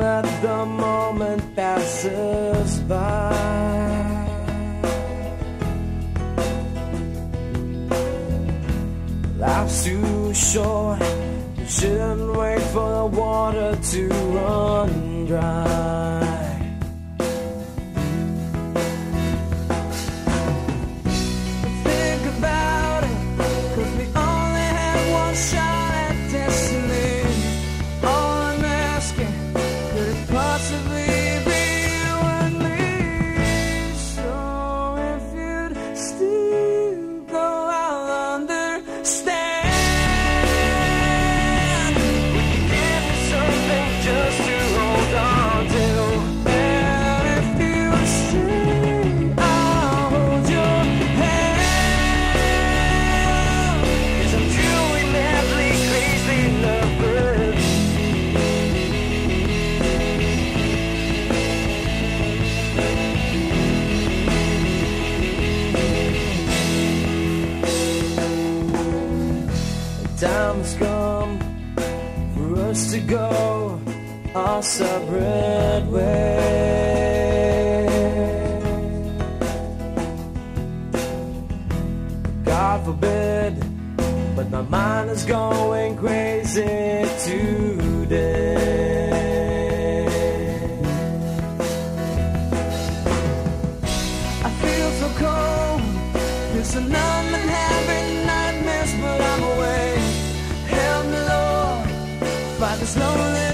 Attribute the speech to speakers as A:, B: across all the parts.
A: let the moment pass us by. Life's too short. You shouldn't wait for the water to run dry. Time has come for us to go our separate ways. God forbid, but my mind is going crazy today. I feel so cold. It's a numb and having There's no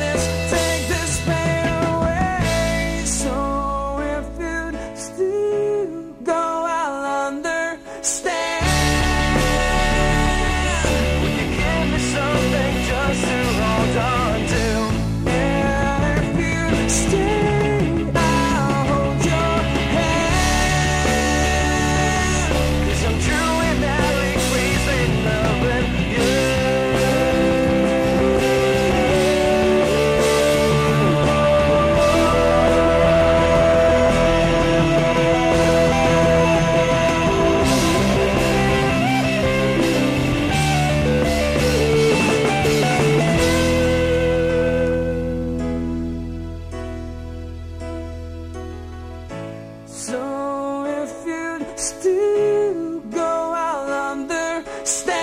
A: Stay